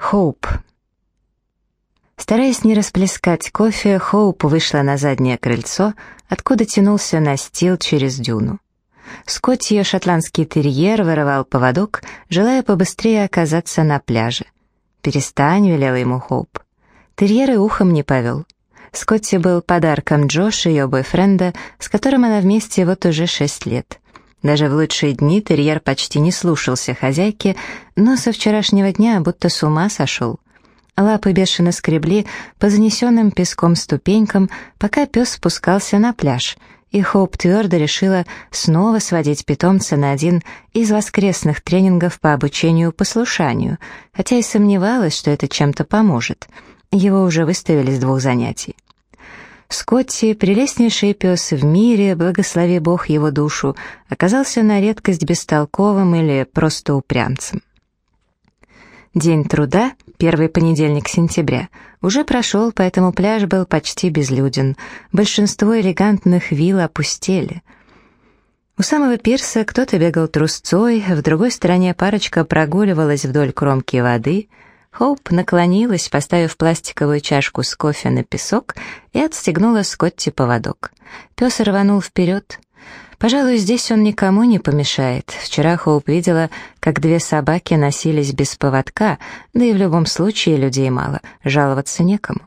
Хоуп. Стараясь не расплескать кофе, Хоуп вышла на заднее крыльцо, откуда тянулся настил через дюну. Скотт, ее шотландский терьер, вырывал поводок, желая побыстрее оказаться на пляже. «Перестань», — велела ему Хоуп. Терьер и ухом не повел. Скотти был подарком Джош, ее бойфренда, с которым она вместе вот уже шесть лет. Даже в лучшие дни терьер почти не слушался хозяйки, но со вчерашнего дня будто с ума сошел. Лапы бешено скребли по занесенным песком ступенькам, пока пес спускался на пляж, и Хоуп твердо решила снова сводить питомца на один из воскресных тренингов по обучению послушанию, хотя и сомневалась, что это чем-то поможет. Его уже выставили с двух занятий. Скотти, прелестнейший пес в мире, благослови Бог его душу, оказался на редкость бестолковым или просто упрямцем. День труда, первый понедельник сентября, уже прошел, поэтому пляж был почти безлюден. Большинство элегантных вилл опустели. У самого пирса кто-то бегал трусцой, в другой стороне парочка прогуливалась вдоль кромки воды — Хоуп наклонилась, поставив пластиковую чашку с кофе на песок и отстегнула Скотти поводок. Пес рванул вперед. Пожалуй, здесь он никому не помешает. Вчера Хоуп видела, как две собаки носились без поводка, да и в любом случае людей мало, жаловаться некому.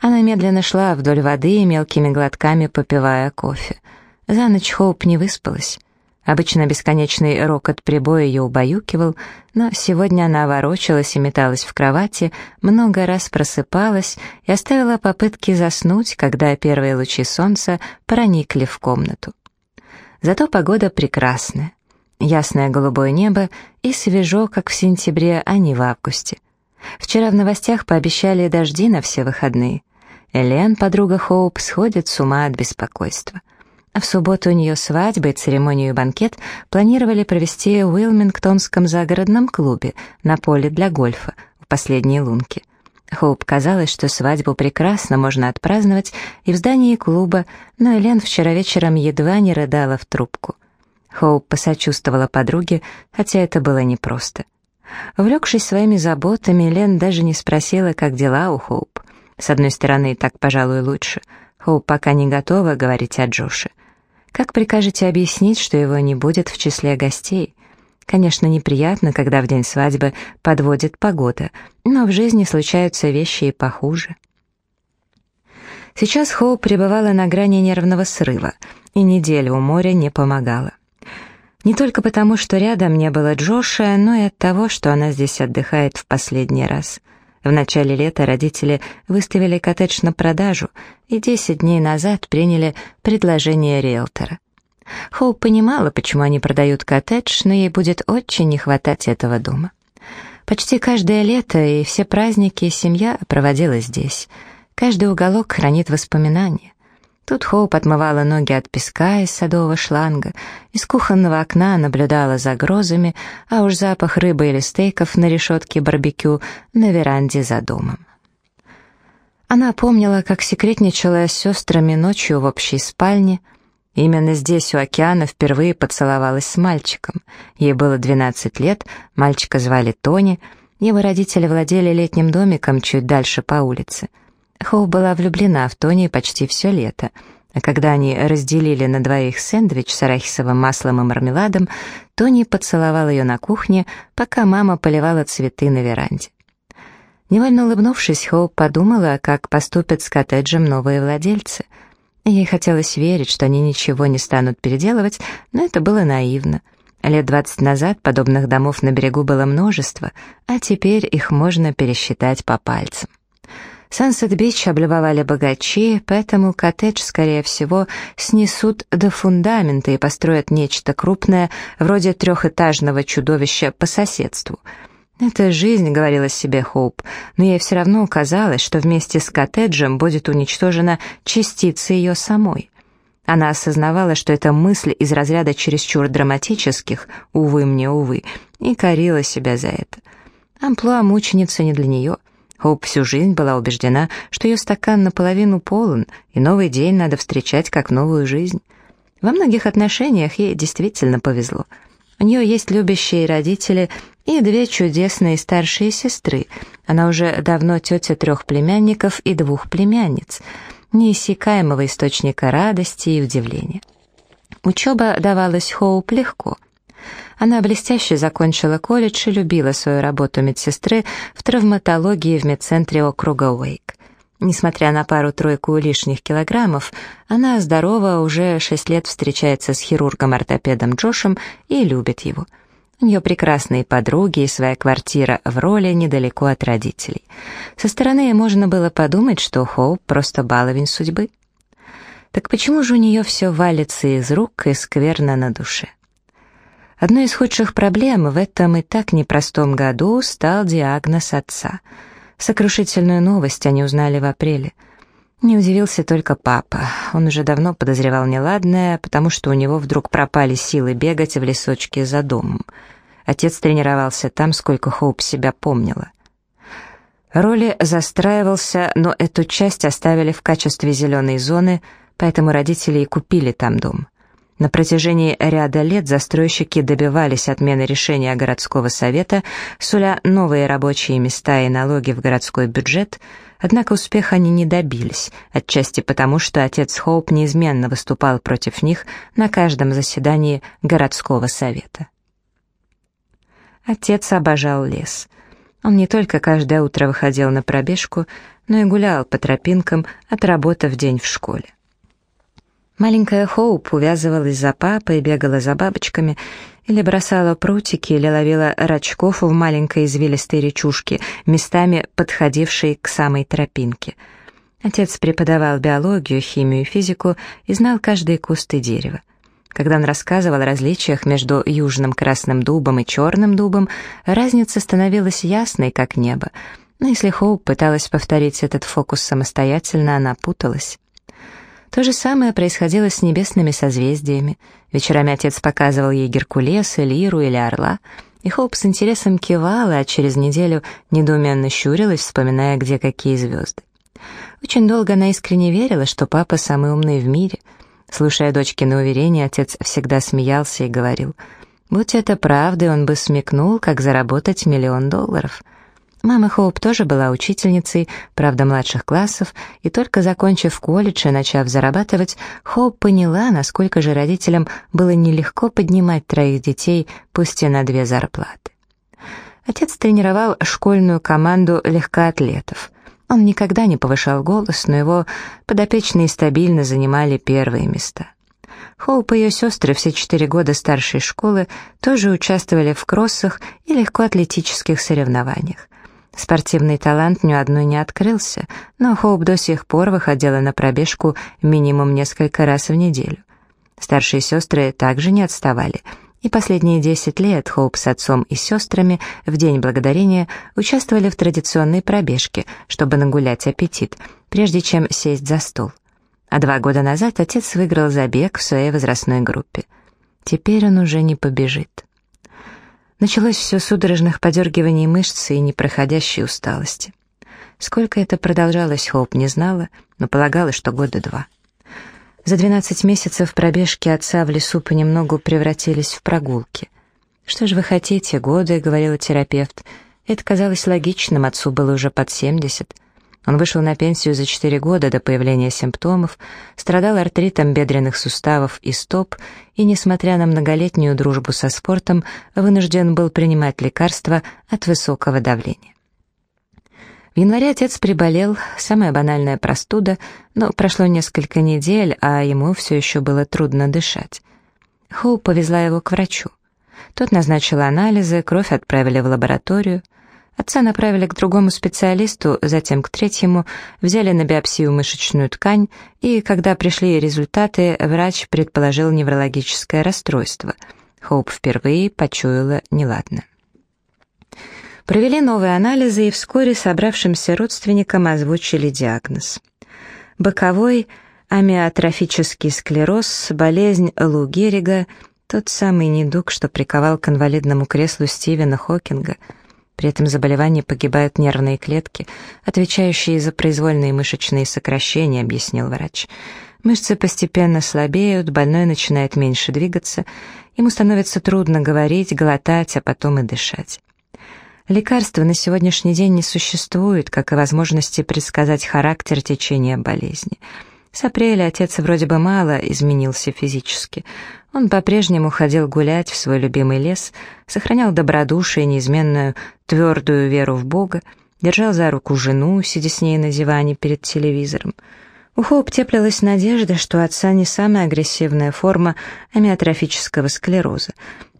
Она медленно шла вдоль воды, мелкими глотками попивая кофе. За ночь Хоуп не выспалась. Обычно бесконечный рокот прибоя ее убаюкивал, но сегодня она ворочалась и металась в кровати, много раз просыпалась и оставила попытки заснуть, когда первые лучи солнца проникли в комнату. Зато погода прекрасная. Ясное голубое небо и свежо, как в сентябре, а не в августе. Вчера в новостях пообещали дожди на все выходные. Элен, подруга Хоуп, сходит с ума от беспокойства. В субботу у нее свадьба и церемонию банкет планировали провести в Уилмингтонском загородном клубе на поле для гольфа в последней лунке. Хоуп казалось, что свадьбу прекрасно можно отпраздновать и в здании клуба, но Элен вчера вечером едва не рыдала в трубку. Хоуп посочувствовала подруге, хотя это было непросто. Увлекшись своими заботами, Элен даже не спросила, как дела у Хоуп. С одной стороны, так, пожалуй, лучше. Хоуп пока не готова говорить о Джоше. Как прикажете объяснить, что его не будет в числе гостей? Конечно, неприятно, когда в день свадьбы подводит погода, но в жизни случаются вещи и похуже. Сейчас Хоу пребывала на грани нервного срыва, и неделя у моря не помогала. Не только потому, что рядом не было Джоша, но и от того, что она здесь отдыхает в последний раз. В начале лета родители выставили коттедж на продажу и 10 дней назад приняли предложение риэлтора. Хоуп понимала, почему они продают коттедж, но ей будет очень не хватать этого дома. Почти каждое лето и все праздники семья проводила здесь. Каждый уголок хранит воспоминания. Тут Хоуп отмывала ноги от песка из садового шланга, из кухонного окна наблюдала за грозами, а уж запах рыбы или стейков на решетке барбекю на веранде за домом. Она помнила, как секретничала с сестрами ночью в общей спальне. Именно здесь, у океана, впервые поцеловалась с мальчиком. Ей было 12 лет, мальчика звали Тони, его родители владели летним домиком чуть дальше по улице — Хоу была влюблена в Тони почти все лето, а когда они разделили на двоих сэндвич с арахисовым маслом и мармеладом, Тони поцеловал ее на кухне, пока мама поливала цветы на веранде. Невольно улыбнувшись, Хоу подумала, как поступят с коттеджем новые владельцы. Ей хотелось верить, что они ничего не станут переделывать, но это было наивно. Лет двадцать назад подобных домов на берегу было множество, а теперь их можно пересчитать по пальцам. Сансет-Бич облюбовали богачи, поэтому коттедж, скорее всего, снесут до фундамента и построят нечто крупное, вроде трехэтажного чудовища по соседству. «Это жизнь», — говорила себе Хоуп, но ей все равно казалось, что вместе с коттеджем будет уничтожена частица ее самой. Она осознавала, что это мысль из разряда чересчур драматических, увы мне, увы, и корила себя за это. Амплуа мученица не для нее — Хоуп всю жизнь была убеждена, что ее стакан наполовину полон, и новый день надо встречать как новую жизнь. Во многих отношениях ей действительно повезло. У нее есть любящие родители и две чудесные старшие сестры, Она уже давно тетя трех племянников и двух племянниц, неиссякаемого источника радости и удивления. Учеба давалась Хоуп легко. Она блестяще закончила колледж и любила свою работу медсестры в травматологии в медцентре округа Уэйк. Несмотря на пару-тройку лишних килограммов, она здорова, уже шесть лет встречается с хирургом-ортопедом Джошем и любит его. У нее прекрасные подруги и своя квартира в роли недалеко от родителей. Со стороны можно было подумать, что Хоуп просто баловень судьбы. Так почему же у нее все валится из рук и скверно на душе? Одной из худших проблем в этом и так непростом году стал диагноз отца — Сокрушительную новость они узнали в апреле. Не удивился только папа. Он уже давно подозревал неладное, потому что у него вдруг пропали силы бегать в лесочке за домом. Отец тренировался там, сколько Хоуп себя помнила. Роли застраивался, но эту часть оставили в качестве зеленой зоны, поэтому родители и купили там дом. На протяжении ряда лет застройщики добивались отмены решения городского совета, суля новые рабочие места и налоги в городской бюджет, однако успеха они не добились, отчасти потому, что отец Хоуп неизменно выступал против них на каждом заседании городского совета. Отец обожал лес. Он не только каждое утро выходил на пробежку, но и гулял по тропинкам, отработав день в школе. Маленькая Хоуп увязывалась за папой, бегала за бабочками, или бросала прутики, или ловила рачков в маленькой извилистой речушке, местами подходившей к самой тропинке. Отец преподавал биологию, химию и физику и знал каждый куст и дерево. Когда он рассказывал о различиях между южным красным дубом и черным дубом, разница становилась ясной, как небо. Но если Хоуп пыталась повторить этот фокус самостоятельно, она путалась. То же самое происходило с небесными созвездиями. Вечерами отец показывал ей Геркулеса, Лиру или Орла, и Хоуп с интересом кивала, а через неделю недоуменно щурилась, вспоминая, где какие звезды. Очень долго она искренне верила, что папа самый умный в мире. Слушая дочкины уверения, отец всегда смеялся и говорил, «Будь это правдой, он бы смекнул, как заработать миллион долларов». Мама Хоуп тоже была учительницей, правда, младших классов, и только закончив колледж и начав зарабатывать, Хоуп поняла, насколько же родителям было нелегко поднимать троих детей, пусть и на две зарплаты. Отец тренировал школьную команду легкоатлетов. Он никогда не повышал голос, но его подопечные стабильно занимали первые места. Хоуп и ее сестры все четыре года старшей школы тоже участвовали в кроссах и легкоатлетических соревнованиях. Спортивный талант ни одной не открылся, но Хоуп до сих пор выходила на пробежку минимум несколько раз в неделю. Старшие сестры также не отставали, и последние 10 лет Хоуп с отцом и сестрами в День Благодарения участвовали в традиционной пробежке, чтобы нагулять аппетит, прежде чем сесть за стол. А два года назад отец выиграл забег в своей возрастной группе. Теперь он уже не побежит. Началось все судорожных подергиваний мышц и непроходящей усталости. Сколько это продолжалось, Хоуп не знала, но полагала, что года два. За 12 месяцев пробежки отца в лесу понемногу превратились в прогулки. «Что же вы хотите, годы?» — говорила терапевт. Это казалось логичным, отцу было уже под 70. Он вышел на пенсию за 4 года до появления симптомов, страдал артритом бедренных суставов и стоп, и, несмотря на многолетнюю дружбу со спортом, вынужден был принимать лекарства от высокого давления. В январе отец приболел, самая банальная простуда, но прошло несколько недель, а ему все еще было трудно дышать. Хоу повезла его к врачу. Тот назначил анализы, кровь отправили в лабораторию — Отца направили к другому специалисту, затем к третьему, взяли на биопсию мышечную ткань, и, когда пришли результаты, врач предположил неврологическое расстройство. Хоуп впервые почуяла неладно. Провели новые анализы и вскоре собравшимся родственникам озвучили диагноз. Боковой амиотрофический склероз, болезнь Лу Геррига, тот самый недуг, что приковал к инвалидному креслу Стивена Хокинга — при этом заболевании погибают нервные клетки, отвечающие за произвольные мышечные сокращения, объяснил врач. Мышцы постепенно слабеют, больной начинает меньше двигаться, ему становится трудно говорить, глотать, а потом и дышать. Лекарства на сегодняшний день не существует, как и возможности предсказать характер течения болезни. С апреля отец вроде бы мало изменился физически. Он по-прежнему ходил гулять в свой любимый лес, сохранял добродушие и неизменную твердую веру в Бога, держал за руку жену, сидя с ней на диване перед телевизором. У Хоуп теплилась надежда, что отца не самая агрессивная форма амиотрофического склероза,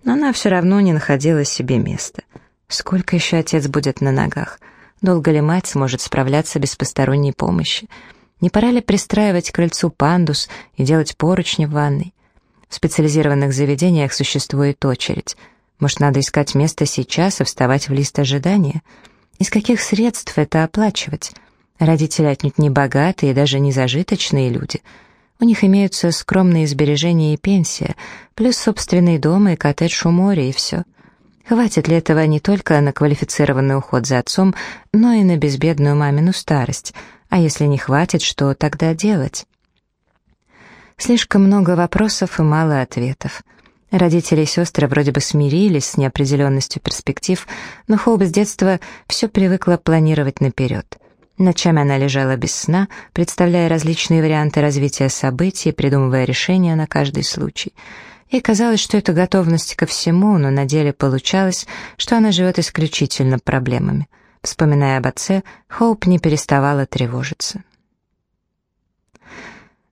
но она все равно не находила себе места. Сколько еще отец будет на ногах? Долго ли мать сможет справляться без посторонней помощи? Не пора ли пристраивать к крыльцу пандус и делать поручни в ванной? В специализированных заведениях существует очередь. Может, надо искать место сейчас и вставать в лист ожидания? Из каких средств это оплачивать? Родители отнюдь не богатые и даже не зажиточные люди. У них имеются скромные сбережения и пенсия, плюс собственный дом и коттедж у моря, и все — Хватит ли этого не только на квалифицированный уход за отцом, но и на безбедную мамину старость? А если не хватит, что тогда делать? Слишком много вопросов и мало ответов. Родители и сестры вроде бы смирились с неопределенностью перспектив, но Хоуп с детства все привыкла планировать наперед. Ночами она лежала без сна, представляя различные варианты развития событий, придумывая решения на каждый случай — Ей казалось, что это готовность ко всему, но на деле получалось, что она живет исключительно проблемами. Вспоминая об отце, Хоуп не переставала тревожиться.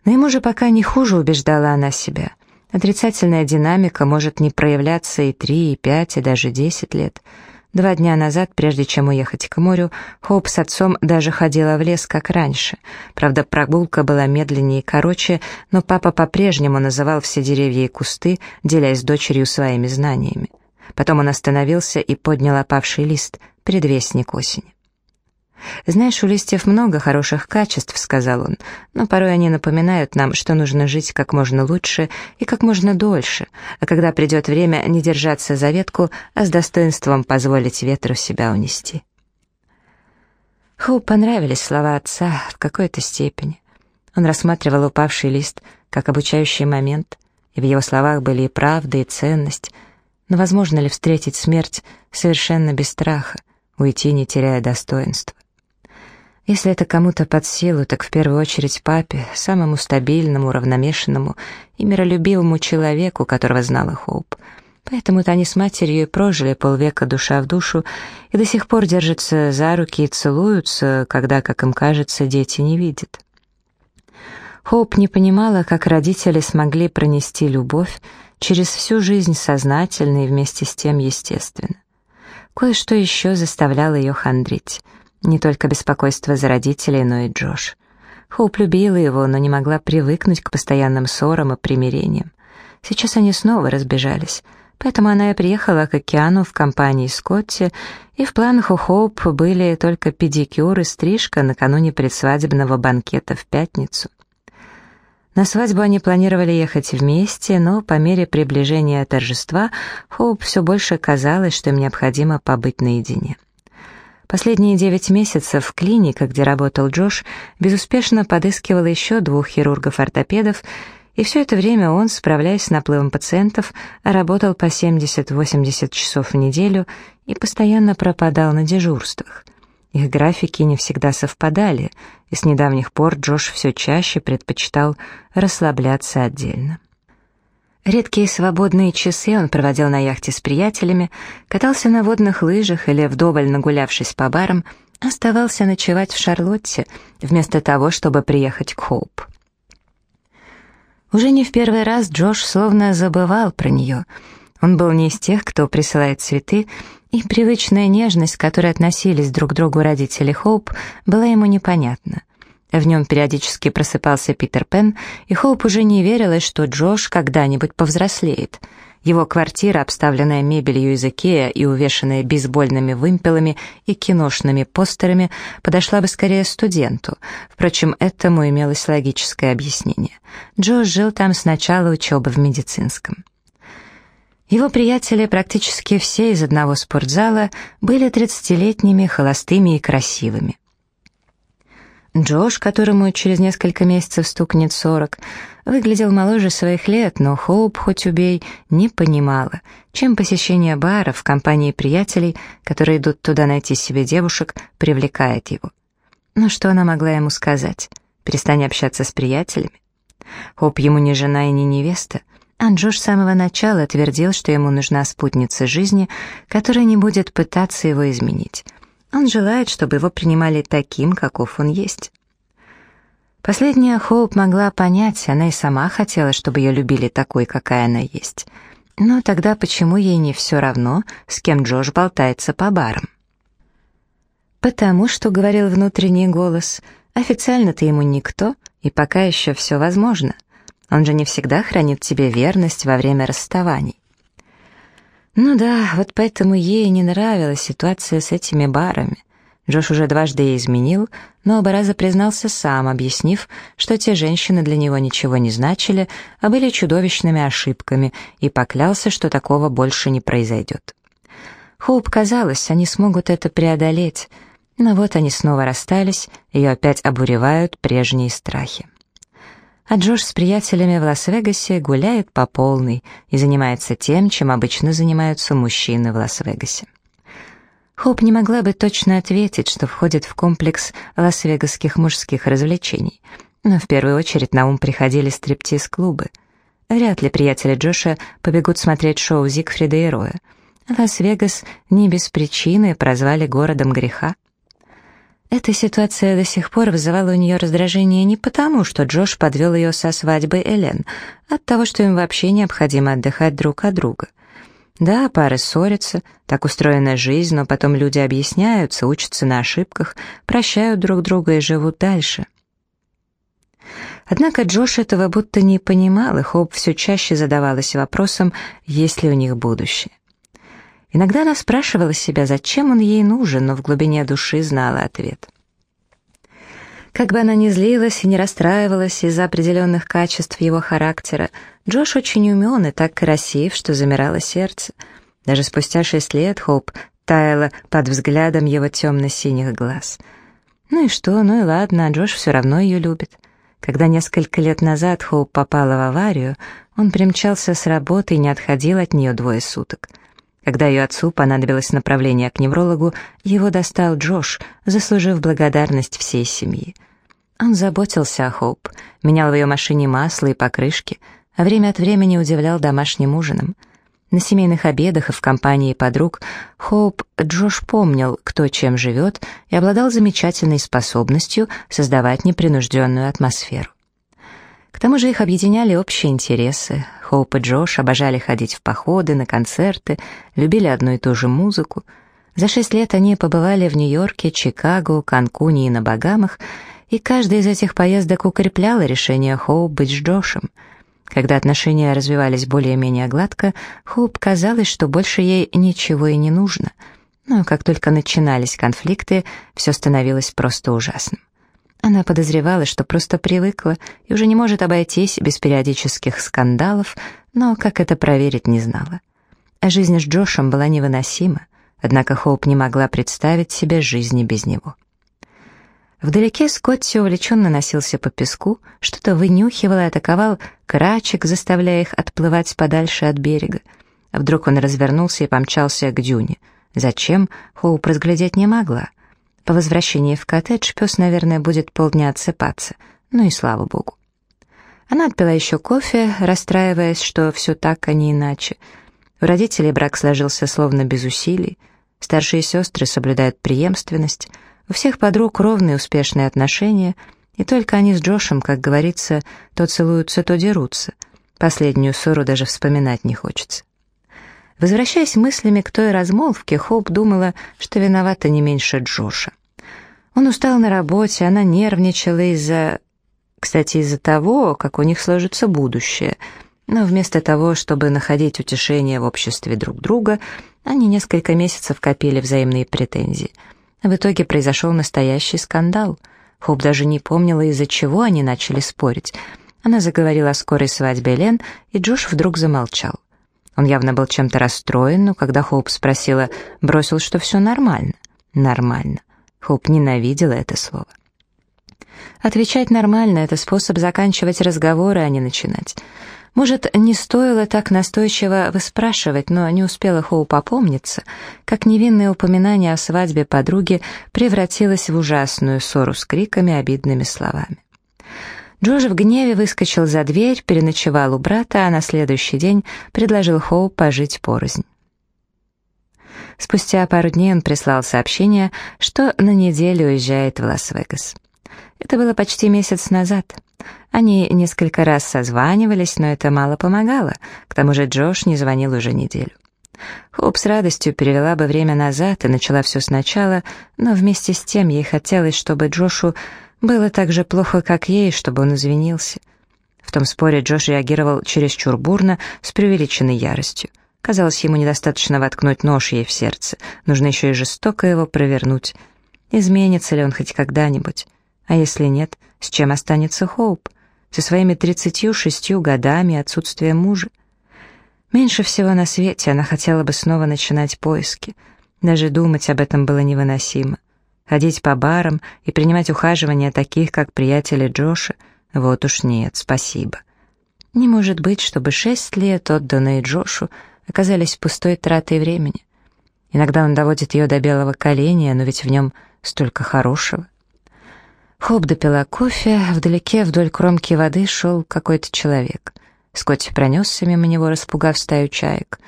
Но ему же пока не хуже, убеждала она себя. Отрицательная динамика может не проявляться и три, и пять, и даже десять лет — Два дня назад, прежде чем уехать к морю, Хоуп с отцом даже ходила в лес, как раньше. Правда, прогулка была медленнее и короче, но папа по-прежнему называл все деревья и кусты, делясь с дочерью своими знаниями. Потом он остановился и поднял опавший лист, предвестник осени. «Знаешь, у листьев много хороших качеств», — сказал он, «но порой они напоминают нам, что нужно жить как можно лучше и как можно дольше, а когда придет время не держаться за ветку, а с достоинством позволить ветру себя унести». Хоу понравились слова отца в какой-то степени. Он рассматривал упавший лист как обучающий момент, и в его словах были и правда, и ценность, но возможно ли встретить смерть совершенно без страха, уйти, не теряя достоинства? Если это кому-то под силу, так в первую очередь папе, самому стабильному, равномешанному и миролюбивому человеку, которого знала Хоуп. Поэтому-то они с матерью и прожили полвека душа в душу и до сих пор держатся за руки и целуются, когда, как им кажется, дети не видят. Хоуп не понимала, как родители смогли пронести любовь через всю жизнь сознательно и вместе с тем естественно. Кое-что еще заставляло ее хандрить — не только беспокойство за родителей, но и Джош. Хоуп любила его, но не могла привыкнуть к постоянным ссорам и примирениям. Сейчас они снова разбежались, поэтому она и приехала к океану в компании Скотти, и в планах у Хоуп были только педикюр и стрижка накануне предсвадебного банкета в пятницу. На свадьбу они планировали ехать вместе, но по мере приближения торжества Хоуп все больше казалось, что им необходимо побыть наедине. Последние девять месяцев клиника, где работал Джош, безуспешно подыскивала еще двух хирургов-ортопедов, и все это время он, справляясь с наплывом пациентов, работал по 70-80 часов в неделю и постоянно пропадал на дежурствах. Их графики не всегда совпадали, и с недавних пор Джош все чаще предпочитал расслабляться отдельно. Редкие свободные часы он проводил на яхте с приятелями, катался на водных лыжах или, вдоволь нагулявшись по барам, оставался ночевать в Шарлотте, вместо того, чтобы приехать к Хоуп. Уже не в первый раз Джош словно забывал про нее. Он был не из тех, кто присылает цветы, и привычная нежность, к которой относились друг к другу родители Хоуп, была ему непонятна. В нем периодически просыпался Питер Пен, и Хоуп уже не верилась, что Джош когда-нибудь повзрослеет. Его квартира, обставленная мебелью из Икеа и увешанная бейсбольными вымпелами и киношными постерами, подошла бы скорее студенту. Впрочем, этому имелось логическое объяснение. Джош жил там с начала учебы в медицинском. Его приятели, практически все из одного спортзала, были тридцатилетними, холостыми и красивыми. Джош, которому через несколько месяцев стукнет сорок, выглядел моложе своих лет, но Хоуп, хоть убей, не понимала, чем посещение бара в компании приятелей, которые идут туда найти себе девушек, привлекает его. Но что она могла ему сказать? Перестань общаться с приятелями? Хоуп ему не жена и не невеста, а Джош с самого начала твердил, что ему нужна спутница жизни, которая не будет пытаться его изменить. Он желает, чтобы его принимали таким, каков он есть. Последняя Хоуп могла понять, она и сама хотела, чтобы ее любили такой, какая она есть. Но тогда почему ей не все равно, с кем Джош болтается по барам? «Потому что», — говорил внутренний голос, — «официально ты ему никто, и пока еще все возможно. Он же не всегда хранит тебе верность во время расставаний». Ну да, вот поэтому ей не нравилась ситуация с этими барами. Джош уже дважды ей изменил, но оба раза признался сам, объяснив, что те женщины для него ничего не значили, а были чудовищными ошибками, и поклялся, что такого больше не произойдет. Хоуп казалось, они смогут это преодолеть, но вот они снова расстались, ее опять обуревают прежние страхи. А Джош с приятелями в Лас-Вегасе гуляет по полной и занимается тем, чем обычно занимаются мужчины в Лас-Вегасе. Хоуп не могла бы точно ответить, что входит в комплекс лас-вегасских мужских развлечений, но в первую очередь на ум приходили стриптиз-клубы. Вряд ли приятели Джоша побегут смотреть шоу Зигфрида и Роя. Лас-Вегас не без причины прозвали городом греха. Эта ситуация до сих пор вызывала у нее раздражение не потому, что Джош подвел ее со свадьбы Элен, а от того, что им вообще необходимо отдыхать друг от друга. Да, пары ссорятся, так устроена жизнь, но потом люди объясняются, учатся на ошибках, прощают друг друга и живут дальше. Однако Джош этого будто не понимал, и Хоуп все чаще задавалась вопросом, есть ли у них будущее. Иногда она спрашивала себя, зачем он ей нужен, но в глубине души знала ответ. Как бы она ни злилась и не расстраивалась из-за определенных качеств его характера, Джош очень умен и так красив, что замирало сердце. Даже спустя шесть лет Хоуп таяла под взглядом его темно-синих глаз. Ну и что, ну и ладно, а Джош все равно ее любит. Когда несколько лет назад Хоуп попала в аварию, он примчался с работы и не отходил от нее двое суток. Когда ее отцу понадобилось направление к неврологу, его достал Джош, заслужив благодарность всей семьи. Он заботился о Хоуп, менял в ее машине масло и покрышки, а время от времени удивлял домашним ужином. На семейных обедах и в компании подруг Хоуп Джош помнил, кто чем живет, и обладал замечательной способностью создавать непринужденную атмосферу. К тому же их объединяли общие интересы. Хоуп и Джош обожали ходить в походы, на концерты, любили одну и ту же музыку. За шесть лет они побывали в Нью-Йорке, Чикаго, Канкуне и на Багамах, и каждая из этих поездок укрепляла решение Хоуп быть с Джошем. Когда отношения развивались более-менее гладко, Хоуп казалось, что больше ей ничего и не нужно. Но как только начинались конфликты, все становилось просто ужасным. Она подозревала, что просто привыкла и уже не может обойтись без периодических скандалов, но как это проверить не знала. А жизнь с Джошем была невыносима, однако Хоуп не могла представить себе жизни без него. Вдалеке Скотти увлеченно носился по песку, что-то вынюхивал и атаковал крачек, заставляя их отплывать подальше от берега. Вдруг он развернулся и помчался к дюне. Зачем, Хоуп разглядеть не могла. По возвращении в коттедж пес, наверное, будет полдня отсыпаться. Ну и слава богу. Она отпила еще кофе, расстраиваясь, что все так, а не иначе. У родителей брак сложился словно без усилий. Старшие сестры соблюдают преемственность — у всех подруг ровные успешные отношения, и только они с Джошем, как говорится, то целуются, то дерутся. Последнюю ссору даже вспоминать не хочется. Возвращаясь мыслями к той размолвке, Хоуп думала, что виновата не меньше Джоша. Он устал на работе, она нервничала из-за... Кстати, из-за того, как у них сложится будущее. Но вместо того, чтобы находить утешение в обществе друг друга, они несколько месяцев копили взаимные претензии — в итоге произошел настоящий скандал. Хоуп даже не помнила, из-за чего они начали спорить. Она заговорила о скорой свадьбе Лен, и Джош вдруг замолчал. Он явно был чем-то расстроен, но когда Хоуп спросила, бросил, что все нормально. Нормально. Хоуп ненавидела это слово. Отвечать нормально — это способ заканчивать разговоры, а не начинать. Может, не стоило так настойчиво выспрашивать, но не успела Хоуп опомниться, как невинное упоминание о свадьбе подруги превратилось в ужасную ссору с криками, обидными словами. Джош в гневе выскочил за дверь, переночевал у брата, а на следующий день предложил Хоуп пожить порознь. Спустя пару дней он прислал сообщение, что на неделю уезжает в Лас-Вегас. Это было почти месяц назад. Они несколько раз созванивались, но это мало помогало. К тому же Джош не звонил уже неделю. Хоуп с радостью перевела бы время назад и начала все сначала, но вместе с тем ей хотелось, чтобы Джошу было так же плохо, как ей, чтобы он извинился. В том споре Джош реагировал чересчур бурно, с преувеличенной яростью. Казалось, ему недостаточно воткнуть нож ей в сердце, нужно еще и жестоко его провернуть. Изменится ли он хоть когда-нибудь? А если нет, с чем останется Хоуп? Со своими тридцатью шестью годами отсутствия мужа? Меньше всего на свете она хотела бы снова начинать поиски. Даже думать об этом было невыносимо. Ходить по барам и принимать ухаживания таких, как приятели Джоша, вот уж нет, спасибо. Не может быть, чтобы шесть лет, отданные Джошу, оказались пустой тратой времени. Иногда он доводит ее до белого коленя, но ведь в нем столько хорошего. Хоп допила кофе, вдалеке вдоль кромки воды шел какой-то человек. Скотти пронесся мимо него, распугав стаю чаек.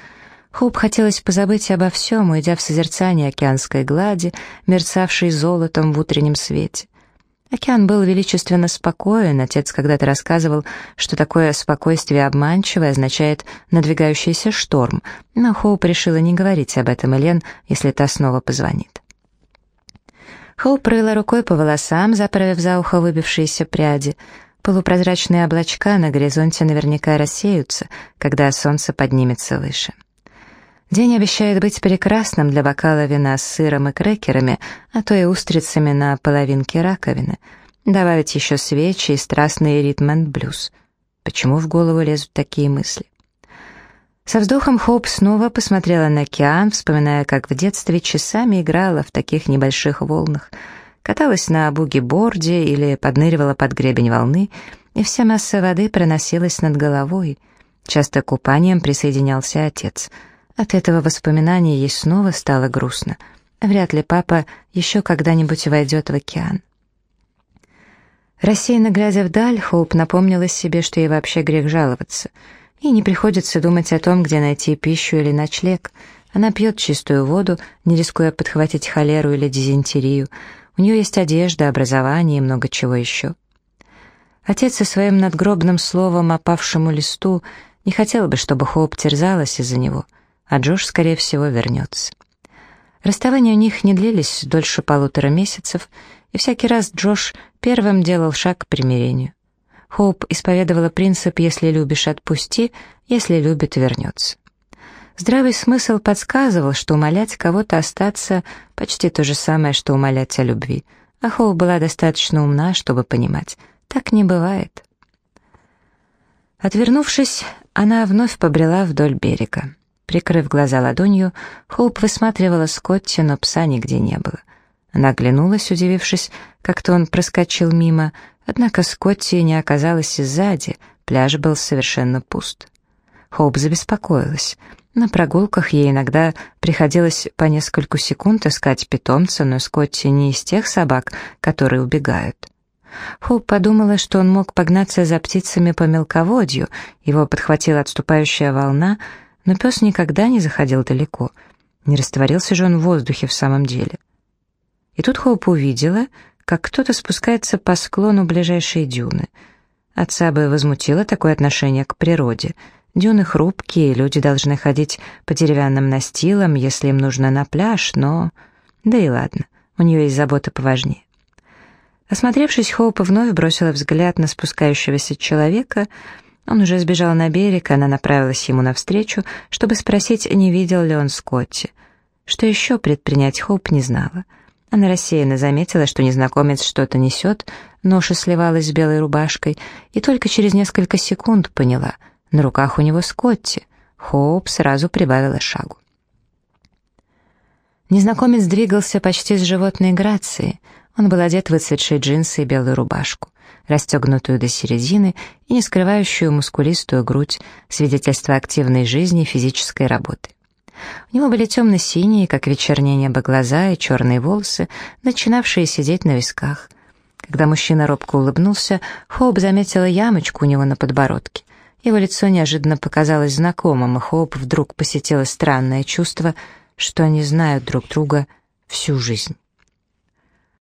Хоуп хотелось позабыть обо всем, уйдя в созерцание океанской глади, мерцавшей золотом в утреннем свете. Океан был величественно спокоен, отец когда-то рассказывал, что такое спокойствие обманчивое означает надвигающийся шторм, но Хоуп решила не говорить об этом Элен, если та снова позвонит. Хоуп провела рукой по волосам, заправив за ухо выбившиеся пряди. Полупрозрачные облачка на горизонте наверняка рассеются, когда солнце поднимется выше. День обещает быть прекрасным для бокала вина с сыром и крекерами, а то и устрицами на половинке раковины. Добавить еще свечи и страстный ритм блюз. Почему в голову лезут такие мысли? Со вздохом Хоуп снова посмотрела на океан, вспоминая, как в детстве часами играла в таких небольших волнах, каталась на буги-борде или подныривала под гребень волны, и вся масса воды проносилась над головой. Часто к купаниям присоединялся отец — от этого воспоминания ей снова стало грустно. Вряд ли папа еще когда-нибудь войдет в океан. Рассеянно глядя вдаль, Хоуп напомнила себе, что ей вообще грех жаловаться. И не приходится думать о том, где найти пищу или ночлег. Она пьет чистую воду, не рискуя подхватить холеру или дизентерию. У нее есть одежда, образование и много чего еще. Отец со своим надгробным словом опавшему листу не хотел бы, чтобы Хоуп терзалась из-за него — а Джош, скорее всего, вернется. Расставания у них не длились дольше полутора месяцев, и всякий раз Джош первым делал шаг к примирению. Хоуп исповедовала принцип «если любишь, отпусти, если любит, вернется». Здравый смысл подсказывал, что умолять кого-то остаться почти то же самое, что умолять о любви, а Хоуп была достаточно умна, чтобы понимать, так не бывает. Отвернувшись, она вновь побрела вдоль берега. Прикрыв глаза ладонью, Хоуп высматривала Скотти, но пса нигде не было. Она оглянулась, удивившись, как-то он проскочил мимо, однако Скотти не оказалась и сзади, пляж был совершенно пуст. Хоуп забеспокоилась. На прогулках ей иногда приходилось по нескольку секунд искать питомца, но Скотти не из тех собак, которые убегают. Хоуп подумала, что он мог погнаться за птицами по мелководью, его подхватила отступающая волна — но пес никогда не заходил далеко. Не растворился же он в воздухе в самом деле. И тут Хоуп увидела, как кто-то спускается по склону ближайшей дюны. Отца бы возмутило такое отношение к природе. Дюны хрупкие, люди должны ходить по деревянным настилам, если им нужно на пляж, но... Да и ладно, у нее есть забота поважнее. Осмотревшись, Хоуп вновь бросила взгляд на спускающегося человека — он уже сбежал на берег, она направилась ему навстречу, чтобы спросить, не видел ли он Скотти. Что еще предпринять Хоуп не знала. Она рассеянно заметила, что незнакомец что-то несет, ноша сливалась с белой рубашкой, и только через несколько секунд поняла, на руках у него Скотти. Хоуп сразу прибавила шагу. Незнакомец двигался почти с животной грацией. Он был одет в выцветшие джинсы и белую рубашку, расстегнутую до середины и не скрывающую мускулистую грудь, свидетельство активной жизни и физической работы. У него были темно-синие, как вечернее небо, глаза и черные волосы, начинавшие сидеть на висках. Когда мужчина робко улыбнулся, Хоуп заметила ямочку у него на подбородке. Его лицо неожиданно показалось знакомым, и Хоуп вдруг посетило странное чувство, что они знают друг друга всю жизнь.